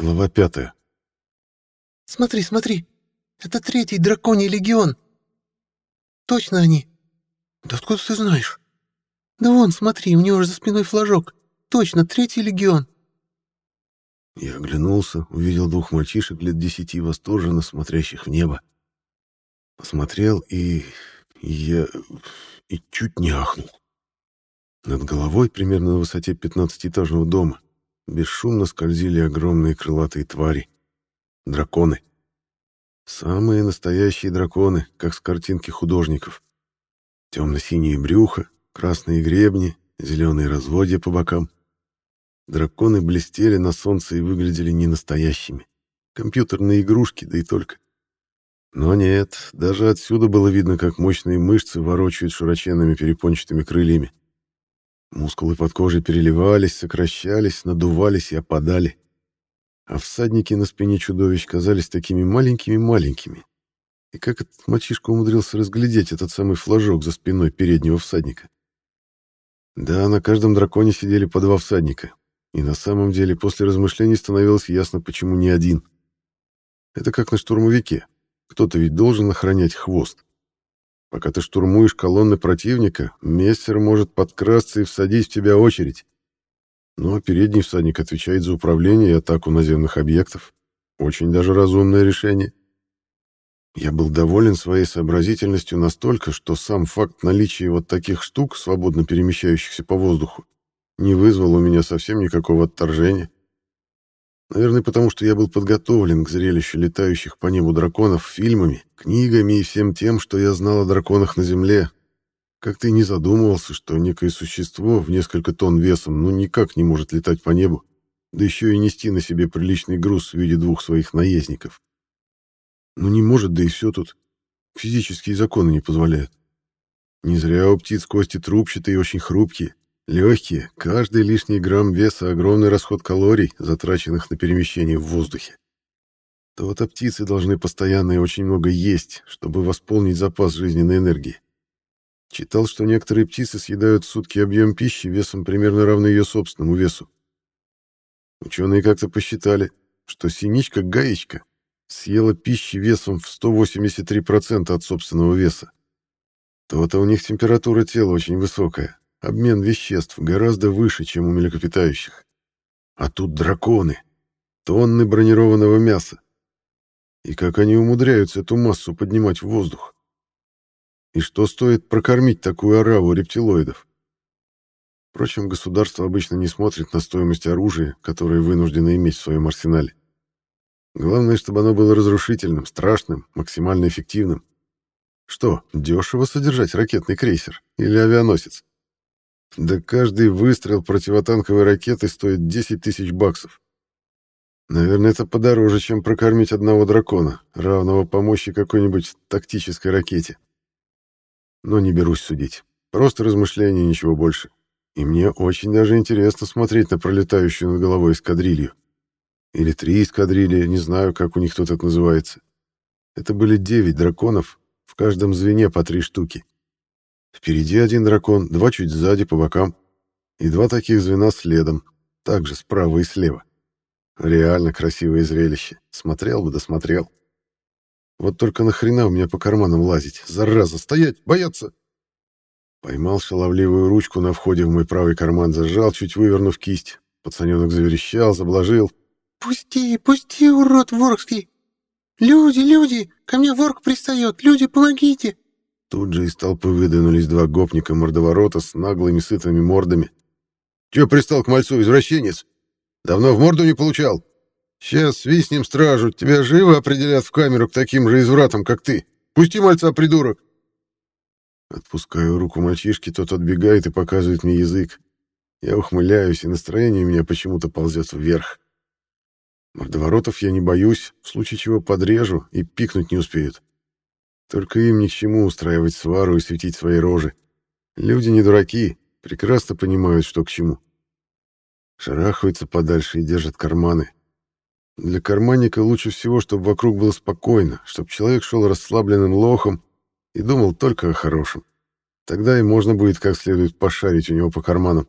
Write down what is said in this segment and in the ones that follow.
Глава пятая. «Смотри, смотри! Это третий драконий легион!» «Точно они!» «Да откуда ты знаешь?» «Да вон, смотри, у него же за спиной флажок. Точно, третий легион!» Я оглянулся, увидел двух мальчишек лет десяти, восторженно смотрящих в небо. Посмотрел и... и я... и чуть не ахнул. Над головой, примерно на высоте пятнадцатиэтажного дома, бесшумно скользили огромные крылатые твари. Драконы. Самые настоящие драконы, как с картинки художников. Темно-синие брюха, красные гребни, зеленые разводья по бокам. Драконы блестели на солнце и выглядели ненастоящими. Компьютерные игрушки, да и только. Но нет, даже отсюда было видно, как мощные мышцы ворочают широченными перепончатыми крыльями. Мускулы под кожей переливались, сокращались, надувались и опадали. А всадники на спине чудовищ казались такими маленькими-маленькими. И как этот мальчишка умудрился разглядеть этот самый флажок за спиной переднего всадника? Да, на каждом драконе сидели по два всадника. И на самом деле после размышлений становилось ясно, почему не один. Это как на штурмовике. Кто-то ведь должен охранять хвост. Пока ты штурмуешь колонны противника, мессер может подкрасться и всадить в тебя очередь. Ну а передний всадник отвечает за управление и атаку наземных объектов. Очень даже разумное решение. Я был доволен своей сообразительностью настолько, что сам факт наличия вот таких штук, свободно перемещающихся по воздуху, не вызвал у меня совсем никакого отторжения. Наверное, потому что я был подготовлен к зрелищу летающих по небу драконов фильмами, книгами и всем тем, что я знал о драконах на Земле. Как ты не задумывался, что некое существо в несколько тонн весом ну никак не может летать по небу, да еще и нести на себе приличный груз в виде двух своих наездников. Ну не может, да и все тут. Физические законы не позволяют. Не зря у птиц кости трубчатые и очень хрупкие. Легкие, каждый лишний грамм веса — огромный расход калорий, затраченных на перемещение в воздухе. То-то птицы должны постоянно и очень много есть, чтобы восполнить запас жизненной энергии. Читал, что некоторые птицы съедают в сутки объем пищи весом примерно равный ее собственному весу. Ученые как-то посчитали, что синичка-гаечка съела пищи весом в 183% от собственного веса. То-то у них температура тела очень высокая, Обмен веществ гораздо выше, чем у млекопитающих. А тут драконы. Тонны бронированного мяса. И как они умудряются эту массу поднимать в воздух? И что стоит прокормить такую ораву рептилоидов? Впрочем, государство обычно не смотрит на стоимость оружия, которое вынуждено иметь в своем арсенале. Главное, чтобы оно было разрушительным, страшным, максимально эффективным. Что, дешево содержать ракетный крейсер или авианосец? Да каждый выстрел противотанковой ракеты стоит 10 тысяч баксов. Наверное, это подороже, чем прокормить одного дракона, равного по мощи какой-нибудь тактической ракете. Но не берусь судить. Просто размышления, ничего больше. И мне очень даже интересно смотреть на пролетающую над головой эскадрилью. Или три эскадрильи, не знаю, как у них тут это называется. Это были девять драконов, в каждом звене по три штуки. Впереди один дракон, два чуть сзади по бокам, и два таких звена следом, также справа и слева. Реально красивое зрелище. Смотрел бы, досмотрел. Вот только нахрена у меня по карманам лазить? Зараза, стоять, бояться! Поймал шаловливую ручку на входе в мой правый карман, зажал, чуть вывернув кисть. Пацаненок заверещал, заблажил. «Пусти, пусти, урод воркский! Люди, люди, ко мне ворк пристает, люди, помогите!» Тут же из толпы выдвинулись два гопника-мордоворота с наглыми сытыми мордами. «Чё пристал к мальцу, извращенец? Давно в морду не получал? Сейчас свистнем стражу, тебя живо определят в камеру к таким же извратам, как ты. Пусти мальца, придурок!» Отпускаю руку мальчишки, тот отбегает и показывает мне язык. Я ухмыляюсь, и настроение у меня почему-то ползет вверх. Мордоворотов я не боюсь, в случае чего подрежу и пикнуть не успеют. Только им ни к чему устраивать свару и светить свои рожи. Люди не дураки, прекрасно понимают, что к чему. Шарахаются подальше и держат карманы. Для карманника лучше всего, чтобы вокруг было спокойно, чтобы человек шел расслабленным лохом и думал только о хорошем. Тогда и можно будет как следует пошарить у него по карманам.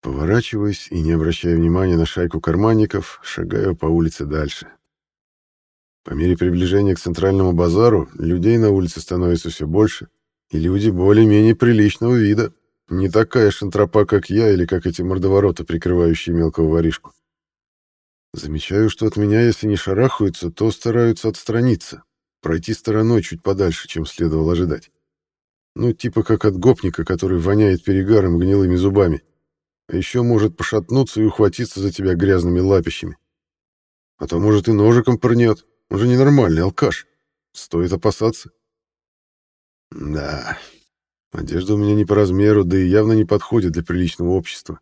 Поворачиваюсь и, не обращая внимания на шайку карманников, шагаю по улице дальше. По мере приближения к центральному базару людей на улице становится все больше, и люди более-менее приличного вида, не такая шантропа, как я или как эти мордовороты, прикрывающие мелкого воришку. Замечаю, что от меня, если не шарахаются, то стараются отстраниться, пройти стороной чуть подальше, чем следовало ожидать. Ну, типа как от гопника, который воняет перегаром гнилыми зубами, а еще может пошатнуться и ухватиться за тебя грязными лапищами. А то, может, и ножиком пырнет. Он же ненормальный, алкаш. Стоит опасаться. Да, одежда у меня не по размеру, да и явно не подходит для приличного общества.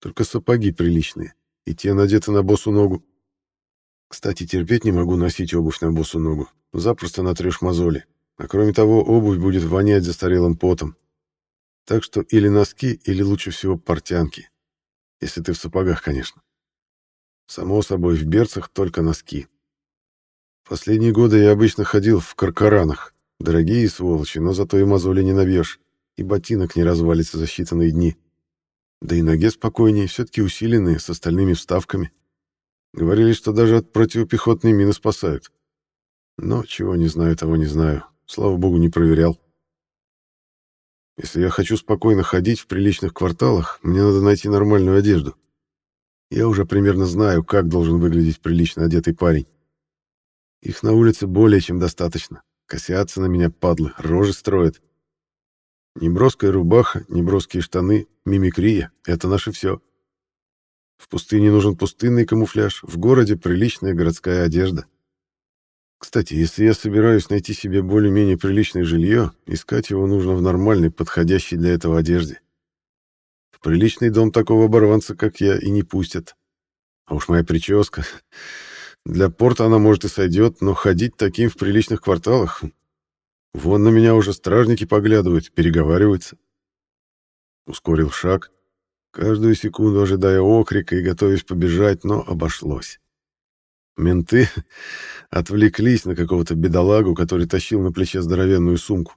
Только сапоги приличные, и те надеты на босу ногу. Кстати, терпеть не могу носить обувь на босу ногу. Запросто натрешь мозоли. А кроме того, обувь будет вонять застарелым потом. Так что или носки, или лучше всего портянки. Если ты в сапогах, конечно. Само собой, в берцах только носки. Последние годы я обычно ходил в каркаранах. Дорогие сволочи, но зато и мозоли не набьешь, и ботинок не развалится за считанные дни. Да и ноге спокойнее, все-таки усиленные, с остальными вставками. Говорили, что даже от противопехотной мины спасают. Но чего не знаю, того не знаю. Слава богу, не проверял. Если я хочу спокойно ходить в приличных кварталах, мне надо найти нормальную одежду. Я уже примерно знаю, как должен выглядеть прилично одетый парень. Их на улице более чем достаточно. Косятся на меня, падлы, рожи строят. Неброская рубаха, неброские штаны, мимикрия — это наше все. В пустыне нужен пустынный камуфляж, в городе приличная городская одежда. Кстати, если я собираюсь найти себе более-менее приличное жилье, искать его нужно в нормальной, подходящей для этого одежде. В приличный дом такого оборванца, как я, и не пустят. А уж моя прическа... Для порта она, может, и сойдет, но ходить таким в приличных кварталах... Вон на меня уже стражники поглядывают, переговариваются. Ускорил шаг, каждую секунду ожидая окрика и готовясь побежать, но обошлось. Менты отвлеклись на какого-то бедолагу, который тащил на плече здоровенную сумку.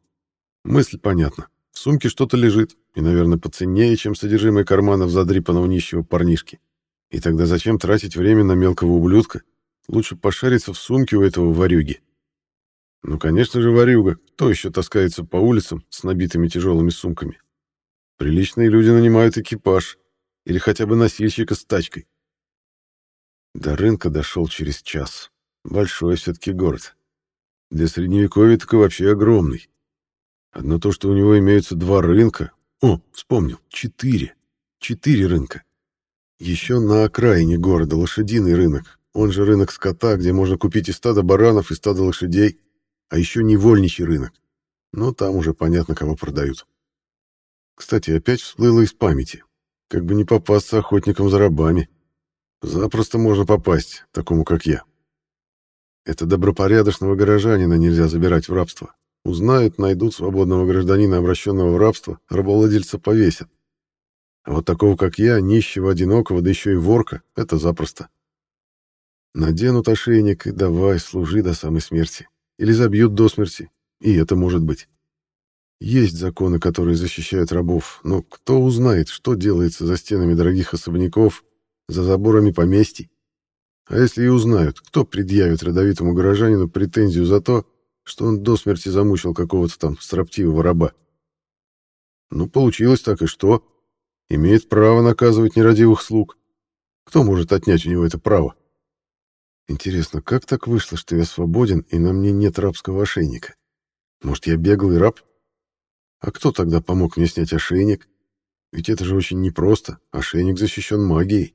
Мысль понятна. В сумке что-то лежит, и, наверное, поценнее, чем содержимое карманов задрипанного нищего парнишки. И тогда зачем тратить время на мелкого ублюдка? Лучше пошариться в сумке у этого варюги. Ну, конечно же, варюга. Кто еще таскается по улицам с набитыми тяжелыми сумками? Приличные люди нанимают экипаж или хотя бы носильщика с тачкой. До рынка дошел через час. Большой все-таки город. Для средневековья так и вообще огромный. Одно то, что у него имеются два рынка. О, вспомнил, четыре. Четыре рынка. Еще на окраине города лошадиный рынок, он же рынок скота, где можно купить и стадо баранов, и стадо лошадей, а еще невольничий рынок. Но там уже понятно, кого продают. Кстати, опять всплыло из памяти. Как бы не попасться охотникам за рабами. Запросто можно попасть, такому как я. Это добропорядочного горожанина нельзя забирать в рабство. Узнают, найдут свободного гражданина, обращенного в рабство, рабовладельца повесят. А вот такого, как я, нищего, одинокого, да еще и ворка, это запросто. Наденут ошейник и давай, служи до самой смерти. Или забьют до смерти, и это может быть. Есть законы, которые защищают рабов, но кто узнает, что делается за стенами дорогих особняков за заборами поместий. А если и узнают, кто предъявит родовитому горожанину претензию за то, что он до смерти замучил какого-то там строптивого раба? Ну, получилось так, и что? Имеет право наказывать нерадивых слуг. Кто может отнять у него это право? Интересно, как так вышло, что я свободен, и на мне нет рабского ошейника? Может, я беглый раб? А кто тогда помог мне снять ошейник? Ведь это же очень непросто. Ошейник защищен магией.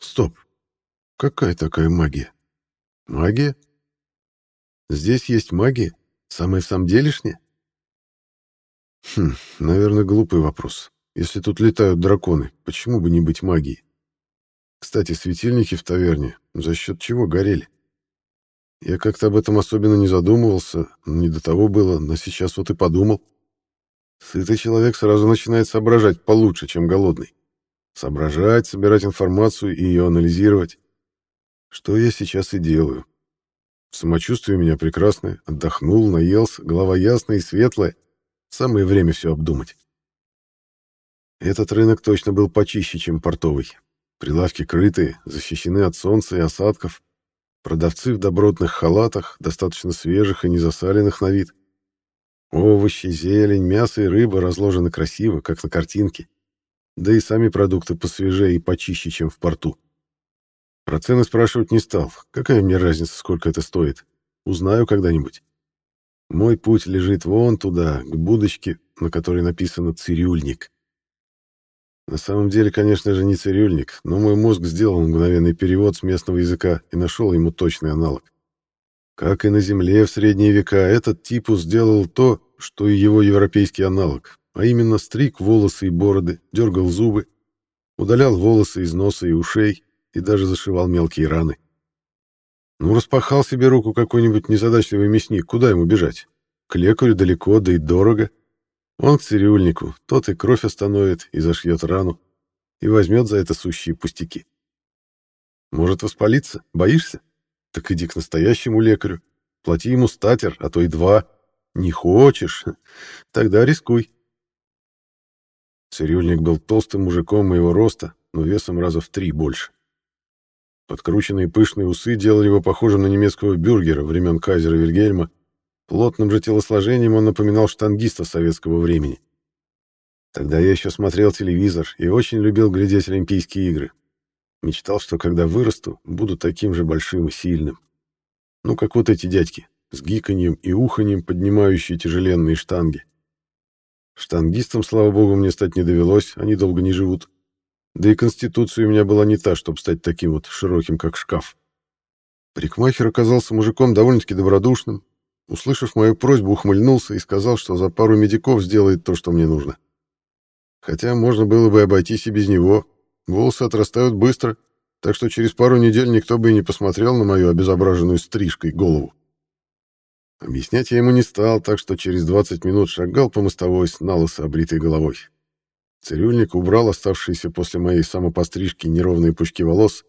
Стоп. Какая такая магия? Магия? Здесь есть магия? Самая в самом делешняя? Хм, наверное, глупый вопрос. Если тут летают драконы, почему бы не быть магией? Кстати, светильники в таверне за счет чего горели? Я как-то об этом особенно не задумывался, не до того было, но сейчас вот и подумал. Сытый человек сразу начинает соображать получше, чем голодный. Соображать, собирать информацию и ее анализировать. Что я сейчас и делаю. Самочувствие у меня прекрасное, отдохнул, наелся, голова ясная и светлая. Самое время все обдумать. Этот рынок точно был почище, чем портовый. Прилавки крытые, защищены от солнца и осадков. Продавцы в добротных халатах, достаточно свежих и не засаленных на вид. Овощи, зелень, мясо и рыба разложены красиво, как на картинке. Да и сами продукты посвежее и почище, чем в порту. Про цены спрашивать не стал. Какая мне разница, сколько это стоит? Узнаю когда-нибудь. Мой путь лежит вон туда, к будочке, на которой написано «Цирюльник». На самом деле, конечно же, не цирюльник, но мой мозг сделал мгновенный перевод с местного языка и нашел ему точный аналог. Как и на Земле в средние века, этот типус сделал то, что и его европейский аналог, а именно стриг волосы и бороды, дергал зубы, удалял волосы из носа и ушей и даже зашивал мелкие раны. Ну, распахал себе руку какой-нибудь незадачливый мясник, куда ему бежать? К лекарю далеко, да и дорого. Он к цирюльнику, тот и кровь остановит, и зашьет рану, и возьмет за это сущие пустяки. Может воспалиться? Боишься? Так иди к настоящему лекарю. Плати ему статер, а то и два. Не хочешь? Тогда рискуй. Цирюльник был толстым мужиком моего роста, но весом раза в три больше. Подкрученные пышные усы делали его похожим на немецкого бюргера времен кайзера Вильгельма Плотным же телосложением он напоминал штангиста советского времени. Тогда я еще смотрел телевизор и очень любил глядеть Олимпийские игры. Мечтал, что когда вырасту, буду таким же большим и сильным. Ну, как вот эти дядьки, с гиканьем и уханьем, поднимающие тяжеленные штанги. Штангистом, слава богу, мне стать не довелось, они долго не живут. Да и конституция у меня была не та, чтобы стать таким вот широким, как шкаф. Парикмахер оказался мужиком довольно-таки добродушным, услышав мою просьбу, ухмыльнулся и сказал, что за пару медиков сделает то, что мне нужно. Хотя можно было бы обойтись и без него. Волосы отрастают быстро, так что через пару недель никто бы и не посмотрел на мою обезображенную стрижкой голову. Объяснять я ему не стал, так что через 20 минут шагал по мостовой с налысо обритой головой. Цирюльник убрал оставшиеся после моей самопострижки неровные пучки волос,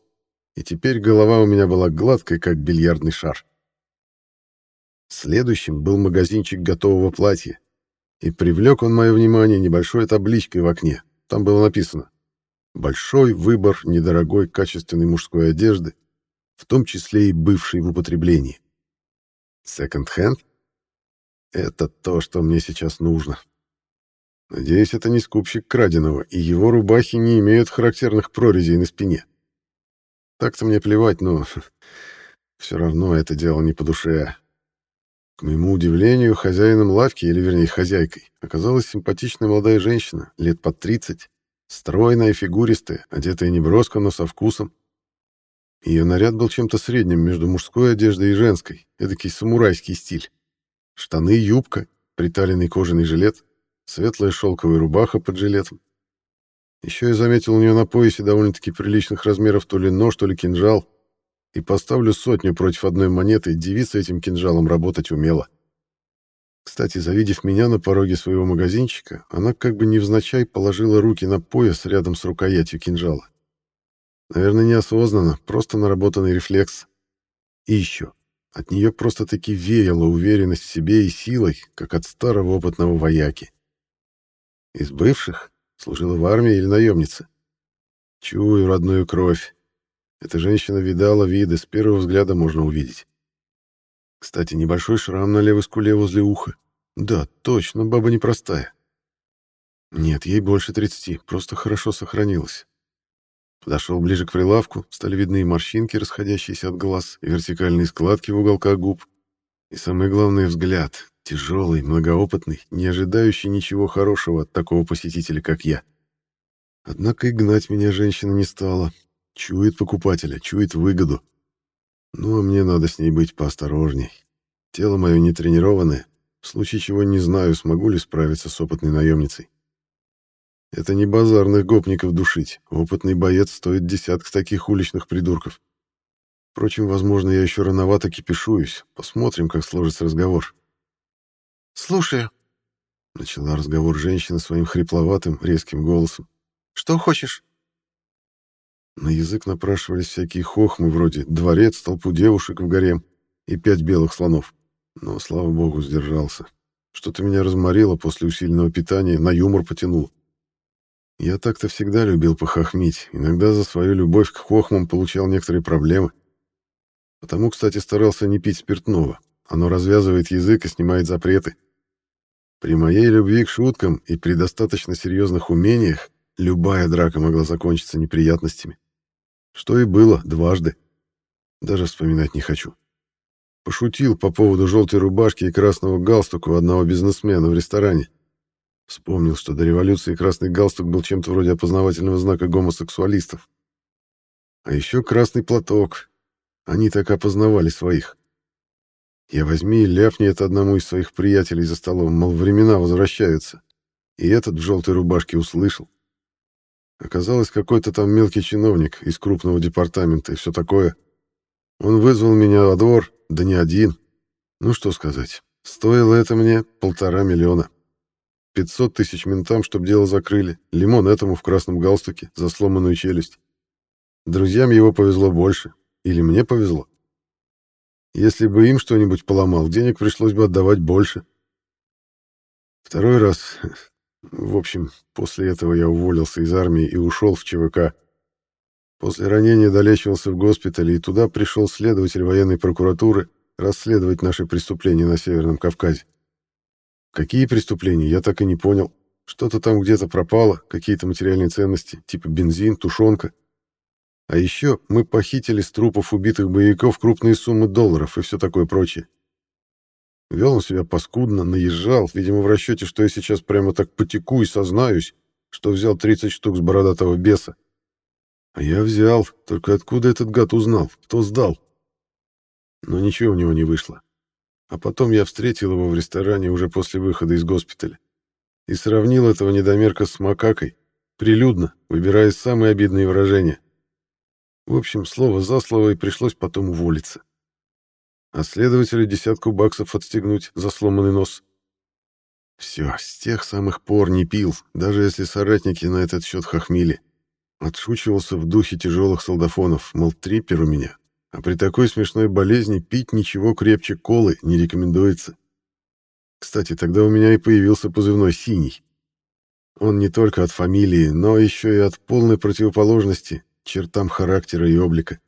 и теперь голова у меня была гладкой, как бильярдный шар. Следующим был магазинчик готового платья. И привлек он мое внимание небольшой табличкой в окне. Там было написано «Большой выбор недорогой качественной мужской одежды, в том числе и бывшей в употреблении». Секонд-хенд? Это то, что мне сейчас нужно. Надеюсь, это не скупщик краденого, и его рубахи не имеют характерных прорезей на спине. Так-то мне плевать, но все равно это дело не по душе. К моему удивлению, хозяином лавки, или вернее хозяйкой, оказалась симпатичная молодая женщина, лет под 30, стройная и фигуристая, одетая неброско, но со вкусом. Ее наряд был чем-то средним между мужской одеждой и женской, эдакий самурайский стиль. Штаны, юбка, приталенный кожаный жилет, светлая шелковая рубаха под жилетом. Еще я заметил у нее на поясе довольно-таки приличных размеров то ли нож, то ли кинжал, и поставлю сотню против одной монеты, девица этим кинжалом работать умела. Кстати, завидев меня на пороге своего магазинчика, она как бы невзначай положила руки на пояс рядом с рукоятью кинжала. Наверное, неосознанно, просто наработанный рефлекс. И еще. От нее просто-таки веяла уверенность в себе и силой, как от старого опытного вояки. Из бывших служила в армии или наемница. Чую родную кровь. Эта женщина видала виды, с первого взгляда можно увидеть. Кстати, небольшой шрам на левой скуле возле уха. Да, точно, баба непростая. Нет, ей больше 30, просто хорошо сохранилась. Подошел ближе к прилавку, стали видны морщинки, расходящиеся от глаз, и вертикальные складки в уголках губ. И самое главное — взгляд, тяжелый, многоопытный, не ожидающий ничего хорошего от такого посетителя, как я. Однако и гнать меня женщина не стала, Чует покупателя, чует выгоду. Ну, а мне надо с ней быть поосторожней. Тело мое не тренированное, в случае чего не знаю, смогу ли справиться с опытной наемницей. Это не базарных гопников душить. Опытный боец стоит десятка таких уличных придурков. Впрочем, возможно, я еще рановато кипишуюсь. Посмотрим, как сложится разговор. «Слушаю», — начала разговор женщина своим хрипловатым, резким голосом. «Что хочешь?» На язык напрашивались всякие хохмы вроде «дворец, толпу девушек в гарем» и «пять белых слонов». Но, слава богу, сдержался. Что-то меня разморило после усиленного питания, на юмор потянул. Я так-то всегда любил похохмить, иногда за свою любовь к хохмам получал некоторые проблемы. Потому, кстати, старался не пить спиртного. Оно развязывает язык и снимает запреты. При моей любви к шуткам и при достаточно серьезных умениях любая драка могла закончиться неприятностями. Что и было дважды. Даже вспоминать не хочу. Пошутил по поводу желтой рубашки и красного галстука у одного бизнесмена в ресторане. Вспомнил, что до революции красный галстук был чем-то вроде опознавательного знака гомосексуалистов. А еще красный платок. Они так опознавали своих. Я возьми и ляпни это одному из своих приятелей за столом, мол, времена возвращаются. И этот в желтой рубашке услышал. Оказалось, какой-то там мелкий чиновник из крупного департамента и все такое. Он вызвал меня во двор, да не один. Ну что сказать, стоило это мне полтора миллиона. 500 тысяч ментам, чтоб дело закрыли. Лимон этому в красном галстуке за сломанную челюсть. Друзьям его повезло больше. Или мне повезло. Если бы им что-нибудь поломал, денег пришлось бы отдавать больше. Второй раз... В общем, после этого я уволился из армии и ушел в ЧВК. После ранения долечивался в госпитале, и туда пришел следователь военной прокуратуры расследовать наши преступления на Северном Кавказе. Какие преступления, я так и не понял. Что-то там где-то пропало, какие-то материальные ценности, типа бензин, тушенка. А еще мы похитили с трупов убитых боевиков крупные суммы долларов и все такое прочее. Вел он себя паскудно, наезжал, видимо, в расчете, что я сейчас прямо так потеку и сознаюсь, что взял 30 штук с бородатого беса. А я взял, только откуда этот гад узнал, кто сдал? Но ничего у него не вышло. А потом я встретил его в ресторане уже после выхода из госпиталя и сравнил этого недомерка с макакой, прилюдно, выбирая самые обидные выражения. В общем, слово за слово и пришлось потом уволиться. А следователю десятку баксов отстегнуть за сломанный нос. Все, с тех самых пор не пил, даже если соратники на этот счет хохмили. Отшучивался в духе тяжелых солдафонов, мол, трипер у меня, а при такой смешной болезни пить ничего крепче колы не рекомендуется. Кстати, тогда у меня и появился позывной «Синий». Он не только от фамилии, но еще и от полной противоположности чертам характера и облика.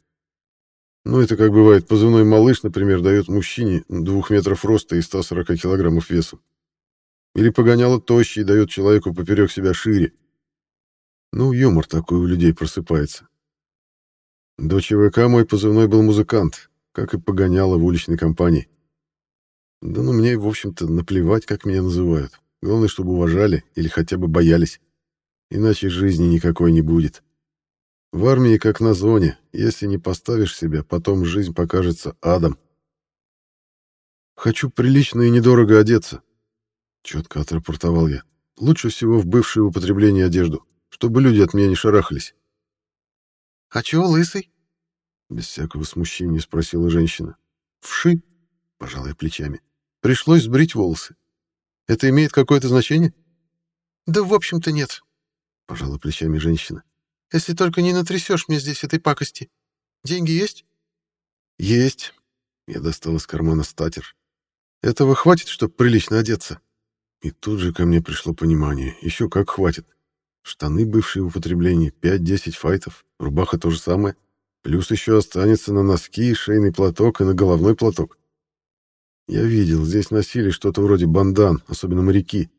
Ну, это как бывает, позывной «малыш», например, дает мужчине двух метров роста и 140 килограммов весом. Или погоняло тощий дает человеку поперек себя шире. Ну, юмор такой у людей просыпается. До ЧВК мой позывной был музыкант, как и погоняло в уличной компании. Да ну мне, в общем-то, наплевать, как меня называют. Главное, чтобы уважали или хотя бы боялись. Иначе жизни никакой не будет. В армии как на зоне. Если не поставишь себя, потом жизнь покажется адом. «Хочу прилично и недорого одеться», — четко отрапортовал я. «Лучше всего в бывшее употребление одежду, чтобы люди от меня не шарахались». «А чего лысый?» Без всякого смущения спросила женщина. «Вши», — пожал я плечами. «Пришлось сбрить волосы. Это имеет какое-то значение?» «Да, в общем-то, нет», — пожала плечами женщина. «Если только не натрясешь мне здесь этой пакости. Деньги есть?» «Есть». Я достал из кармана статер. «Этого хватит, чтобы прилично одеться?» И тут же ко мне пришло понимание. Еще как хватит. Штаны бывшие в употреблении, 5-10 файтов, рубаха то же самое. Плюс еще останется на носки, шейный платок и на головной платок. Я видел, здесь носили что-то вроде бандан, особенно моряки.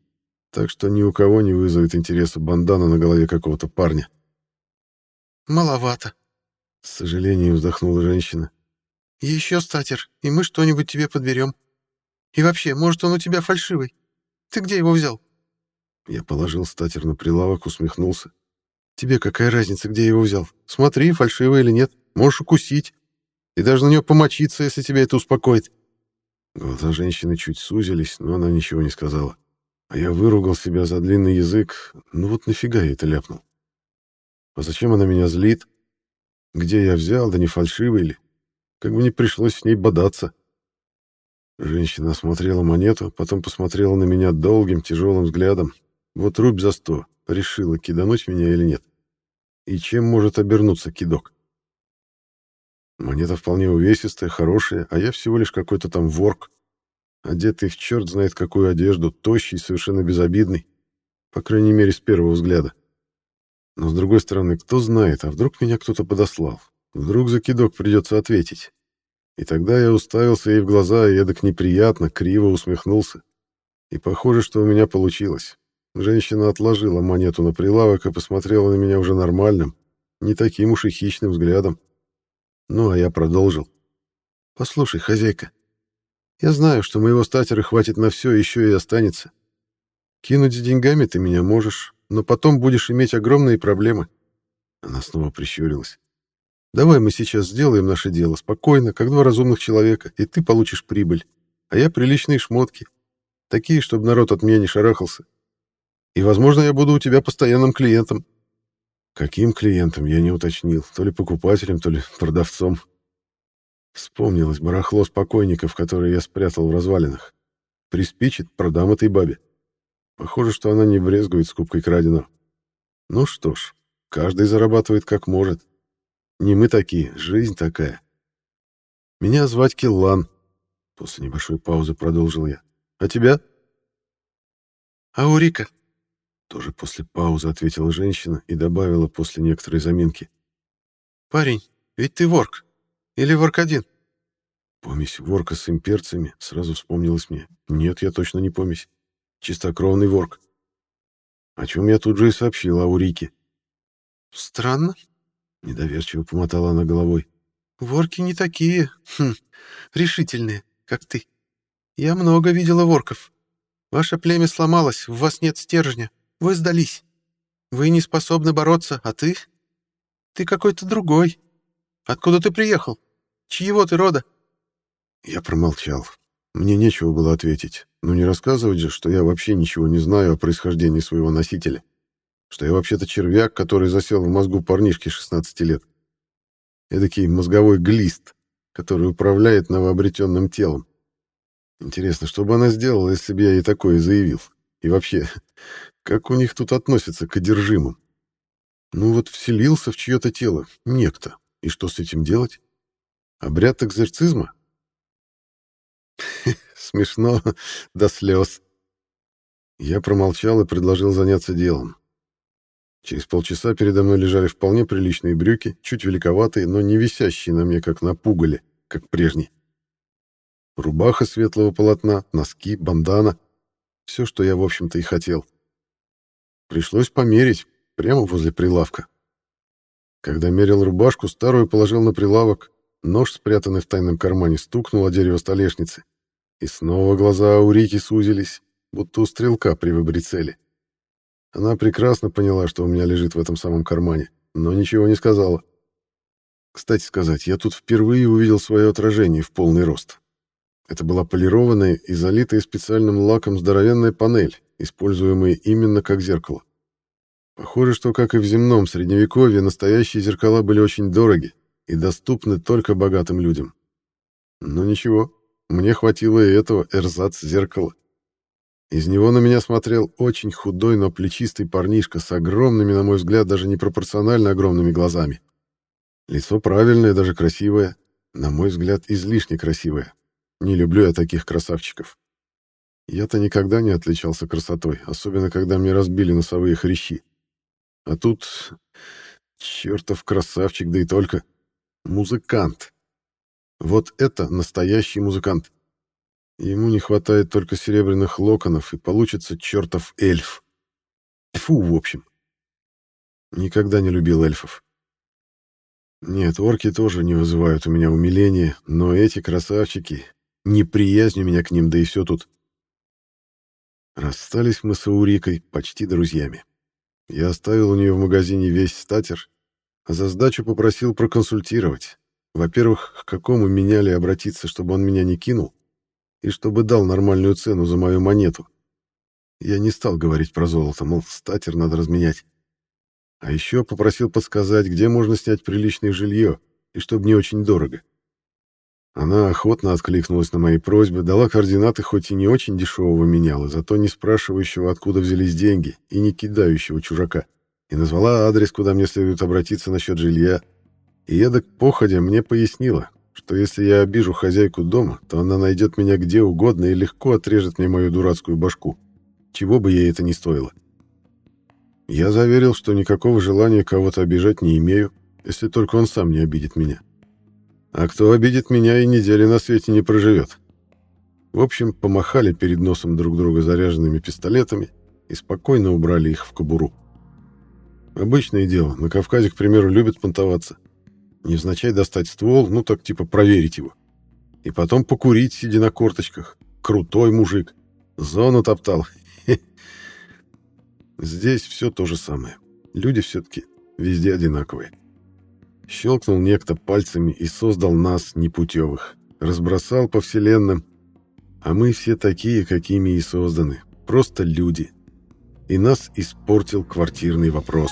Так что ни у кого не вызовет интереса бандана на голове какого-то парня. «Маловато», — с сожалением вздохнула женщина. «Еще статер, и мы что-нибудь тебе подберем. И вообще, может, он у тебя фальшивый? Ты где его взял?» Я положил статер на прилавок, усмехнулся. «Тебе какая разница, где я его взял? Смотри, фальшивый или нет. Можешь укусить. И даже на нее помочиться, если тебя это успокоит». Глаза женщины чуть сузились, но она ничего не сказала. А я выругал себя за длинный язык. Ну вот нафига я это ляпнул? А зачем она меня злит? Где я взял, да не фальшивый ли? Как бы не пришлось с ней бодаться. Женщина осмотрела монету, потом посмотрела на меня долгим, тяжелым взглядом, вот рубь за сто. Решила, кидануть меня или нет. И чем может обернуться кидок? Монета вполне увесистая, хорошая, а я всего лишь какой-то там ворк. Одетый в черт знает какую одежду, тощий, совершенно безобидный. По крайней мере, с первого взгляда. Но, с другой стороны, кто знает, а вдруг меня кто-то подослал? Вдруг закидок придется ответить? И тогда я уставился ей в глаза и эдак неприятно, криво усмехнулся. И похоже, что у меня получилось. Женщина отложила монету на прилавок и посмотрела на меня уже нормальным, не таким уж и хищным взглядом. Ну, а я продолжил. «Послушай, хозяйка, я знаю, что моего статера хватит на все, еще и останется. Кинуть с деньгами ты меня можешь, но потом будешь иметь огромные проблемы». Она снова прищурилась. «Давай мы сейчас сделаем наше дело спокойно, как два разумных человека, и ты получишь прибыль, а я приличные шмотки, такие, чтобы народ от меня не шарахался. И, возможно, я буду у тебя постоянным клиентом». Каким клиентом, я не уточнил, то ли покупателем, то ли продавцом. Вспомнилось барахло спокойников, которые я спрятал в развалинах. Приспичит, продам этой бабе. Похоже, что она не брезгует скупкой краденого. Ну что ж, каждый зарабатывает как может. Не мы такие, жизнь такая. Меня звать Киллан. После небольшой паузы продолжил я. А тебя? Аурика. Тоже после паузы ответила женщина и добавила после некоторой заминки. «Парень, ведь ты ворк. Или ворк один?» Помесь ворка с имперцами сразу вспомнилась мне. Нет, я точно не помесь. Чистокровный ворк. О чем я тут же и сообщил Аурике. «Странно», — недоверчиво помотала она головой. «Ворки не такие, хм, решительные, как ты. Я много видела ворков. Ваше племя сломалось, в вас нет стержня. Вы сдались. Вы не способны бороться, а ты? Ты какой-то другой. Откуда ты приехал? Чьего ты рода?» Я промолчал. Мне нечего было ответить. Ну не рассказывать же, что я вообще ничего не знаю о происхождении своего носителя. Что я вообще-то червяк, который засел в мозгу парнишки 16 лет. Эдакий мозговой глист, который управляет новообретенным телом. Интересно, что бы она сделала, если бы я ей такое заявил? И вообще, как у них тут относятся к одержимым? Ну вот вселился в чье-то тело некто. И что с этим делать? Обряд экзорцизма? Смешно до слез. Я промолчал и предложил заняться делом. Через полчаса передо мной лежали вполне приличные брюки, чуть великоватые, но не висящие на мне, как на пугале, как прежние. Рубаха светлого полотна, носки, бандана. Все, что я, в общем-то, и хотел. Пришлось померить прямо возле прилавка. Когда мерил рубашку, старую положил на прилавок, нож, спрятанный в тайном кармане, стукнул о дерево столешницы. И снова глаза у Рики сузились, будто у стрелка при выборе цели. Она прекрасно поняла, что у меня лежит в этом самом кармане, но ничего не сказала. Кстати сказать, я тут впервые увидел свое отражение в полный рост. Это была полированная и залитая специальным лаком здоровенная панель, используемые именно как зеркало. Похоже, что, как и в земном средневековье, настоящие зеркала были очень дороги и доступны только богатым людям. Но ничего, мне хватило и этого эрзац зеркала. Из него на меня смотрел очень худой, но плечистый парнишка с огромными, на мой взгляд, даже непропорционально огромными глазами. Лицо правильное, даже красивое. На мой взгляд, излишне красивое. Не люблю я таких красавчиков. Я-то никогда не отличался красотой, особенно когда мне разбили носовые хрящи. А тут чертов красавчик, да и только музыкант. Вот это настоящий музыкант. Ему не хватает только серебряных локонов, и получится чертов эльф. Фу, в общем. Никогда не любил эльфов. Нет, орки тоже не вызывают у меня умиления, но эти красавчики, неприязнь у меня к ним, да и все тут. Расстались мы с Аурикой почти друзьями. Я оставил у нее в магазине весь статер, а за сдачу попросил проконсультировать. Во-первых, к какому меняли обратиться, чтобы он меня не кинул, и чтобы дал нормальную цену за мою монету. Я не стал говорить про золото, мол, статер надо разменять. А еще попросил подсказать, где можно снять приличное жилье, и чтобы не очень дорого. Она охотно откликнулась на мои просьбы, дала координаты хоть и не очень дешевого меняла, зато не спрашивающего, откуда взялись деньги, и не кидающего чужака, и назвала адрес, куда мне следует обратиться насчет жилья, и эдак походя мне пояснила, что если я обижу хозяйку дома, то она найдет меня где угодно и легко отрежет мне мою дурацкую башку, чего бы ей это ни стоило. Я заверил, что никакого желания кого-то обижать не имею, если только он сам не обидит меня. А кто обидит меня и недели на свете не проживет. В общем, помахали перед носом друг друга заряженными пистолетами и спокойно убрали их в кобуру. Обычное дело, на Кавказе, к примеру, любят понтоваться. Невзначай достать ствол, ну так типа проверить его. И потом покурить, сидя на корточках. Крутой мужик. Зону топтал. Здесь все то же самое. Люди все-таки везде одинаковые. Щелкнул некто пальцами и создал нас, непутевых. Разбросал по вселенным. А мы все такие, какими и созданы. Просто люди. И нас испортил квартирный вопрос.